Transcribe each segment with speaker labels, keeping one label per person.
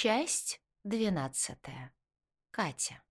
Speaker 1: Часть двенадцатая. Катя.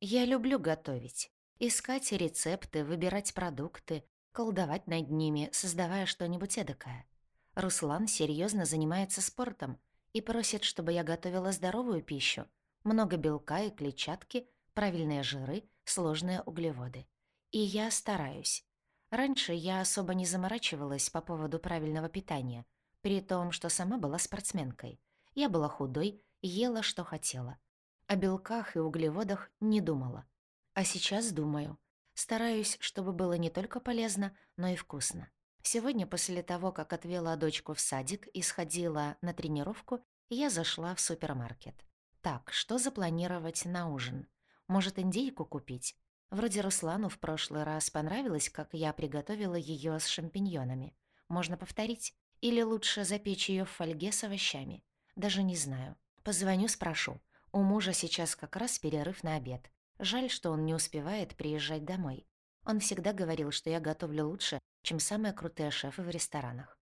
Speaker 1: Я люблю готовить. Искать рецепты, выбирать продукты, колдовать над ними, создавая что-нибудь эдакое. Руслан серьезно занимается спортом и просит, чтобы я готовила здоровую пищу, много белка и клетчатки, правильные жиры, сложные углеводы. И я стараюсь. Раньше я особо не заморачивалась по поводу правильного питания, при том, что сама была спортсменкой. Я была худой, ела, что хотела. О белках и углеводах не думала. А сейчас думаю. Стараюсь, чтобы было не только полезно, но и вкусно. Сегодня, после того, как отвела дочку в садик и сходила на тренировку, я зашла в супермаркет. Так, что запланировать на ужин? Может, индейку купить? Вроде Руслану в прошлый раз понравилось, как я приготовила ее с шампиньонами. Можно повторить? Или лучше запечь ее в фольге с овощами? Даже не знаю. Позвоню, спрошу. У мужа сейчас как раз перерыв на обед. Жаль, что он не успевает приезжать домой. Он всегда говорил, что я готовлю лучше, чем самые крутые шефы в ресторанах.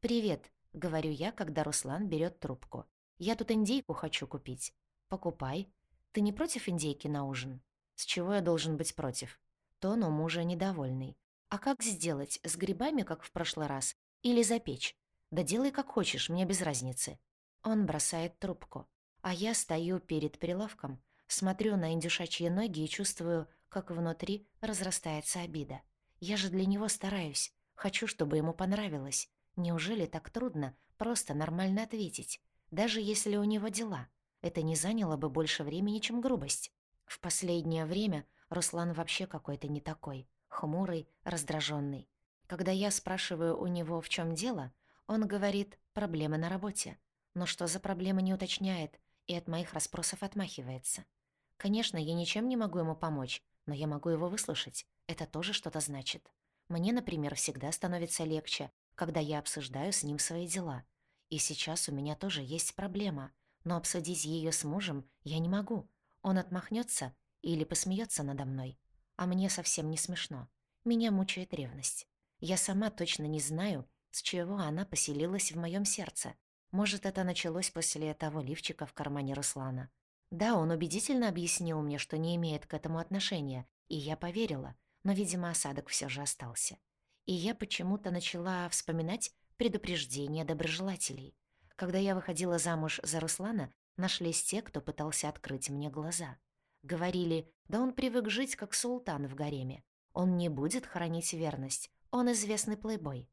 Speaker 1: «Привет», — говорю я, когда Руслан берет трубку. «Я тут индейку хочу купить». «Покупай». «Ты не против индейки на ужин?» «С чего я должен быть против?» Тон у мужа недовольный. «А как сделать? С грибами, как в прошлый раз? Или запечь? Да делай как хочешь, мне без разницы». Он бросает трубку. А я стою перед прилавком, смотрю на индюшачьи ноги и чувствую, как внутри разрастается обида. Я же для него стараюсь. Хочу, чтобы ему понравилось. Неужели так трудно просто нормально ответить? Даже если у него дела. Это не заняло бы больше времени, чем грубость. В последнее время Руслан вообще какой-то не такой. Хмурый, раздраженный. Когда я спрашиваю у него, в чем дело, он говорит «проблемы на работе» но что за проблема не уточняет и от моих расспросов отмахивается. Конечно, я ничем не могу ему помочь, но я могу его выслушать. Это тоже что-то значит. Мне, например, всегда становится легче, когда я обсуждаю с ним свои дела. И сейчас у меня тоже есть проблема, но обсудить ее с мужем я не могу. Он отмахнется или посмеется надо мной. А мне совсем не смешно. Меня мучает ревность. Я сама точно не знаю, с чего она поселилась в моем сердце, может, это началось после того лифчика в кармане Руслана. Да, он убедительно объяснил мне, что не имеет к этому отношения, и я поверила, но, видимо, осадок все же остался. И я почему-то начала вспоминать предупреждения доброжелателей. Когда я выходила замуж за Руслана, нашлись те, кто пытался открыть мне глаза. Говорили, да он привык жить как султан в гареме. Он не будет хранить верность, он известный плейбой.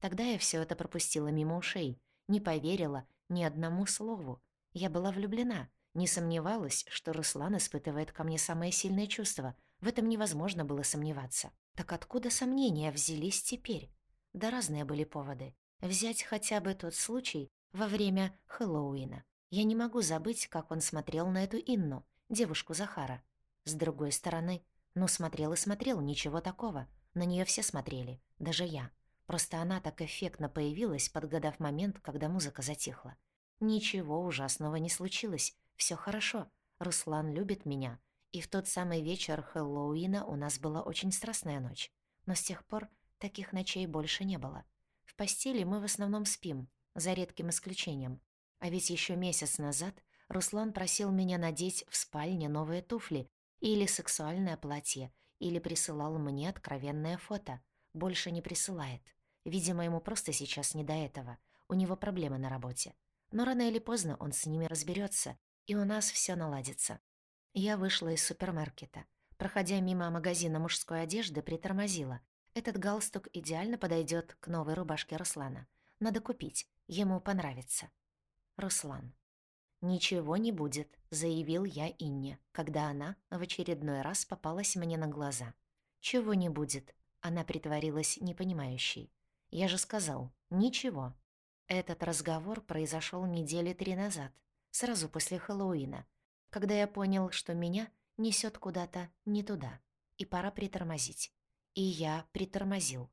Speaker 1: Тогда я все это пропустила мимо ушей, не поверила ни одному слову. Я была влюблена, не сомневалась, что Руслан испытывает ко мне самое сильное чувство. В этом невозможно было сомневаться. Так откуда сомнения взялись теперь? Да разные были поводы. Взять хотя бы тот случай во время Хэллоуина. Я не могу забыть, как он смотрел на эту Инну, девушку Захара. С другой стороны, ну смотрел и смотрел, ничего такого. На нее все смотрели, даже я. Просто она так эффектно появилась, подгадав момент, когда музыка затихла. Ничего ужасного не случилось, все хорошо. Руслан любит меня. И в тот самый вечер Хэллоуина у нас была очень страстная ночь. Но с тех пор таких ночей больше не было. В постели мы в основном спим, за редким исключением. А ведь еще месяц назад Руслан просил меня надеть в спальне новые туфли или сексуальное платье, или присылал мне откровенное фото. Больше не присылает. Видимо, ему просто сейчас не до этого. У него проблемы на работе. Но рано или поздно он с ними разберется, и у нас все наладится. Я вышла из супермаркета. Проходя мимо магазина мужской одежды, притормозила. Этот галстук идеально подойдет к новой рубашке Руслана. Надо купить, ему понравится. Руслан. «Ничего не будет», — заявил я Инне, когда она в очередной раз попалась мне на глаза. «Чего не будет?» — она притворилась непонимающей. Я же сказал, ничего. Этот разговор произошел недели три назад, сразу после Хэллоуина, когда я понял, что меня несет куда-то не туда, и пора притормозить. И я притормозил.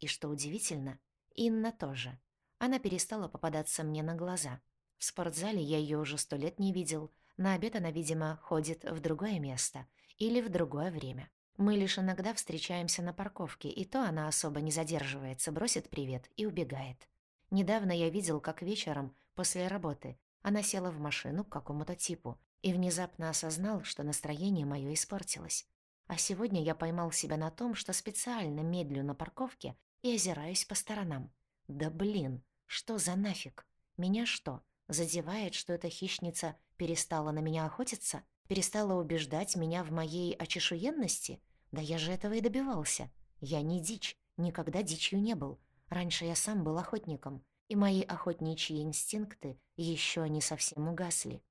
Speaker 1: И что удивительно, Инна тоже. Она перестала попадаться мне на глаза. В спортзале я ее уже сто лет не видел. На обед она, видимо, ходит в другое место или в другое время. Мы лишь иногда встречаемся на парковке, и то она особо не задерживается, бросит привет и убегает. Недавно я видел, как вечером, после работы, Она села в машину к какому-то типу и внезапно осознал, что настроение мое испортилось. А сегодня я поймал себя на том, что специально медлю на парковке и озираюсь по сторонам. Да блин, что за нафиг? Меня что, задевает, что эта хищница перестала на меня охотиться? Перестала убеждать меня в моей очешуенности? Да я же этого и добивался. Я не дичь, никогда дичью не был. Раньше я сам был охотником, и мои охотничьи инстинкты еще не совсем угасли.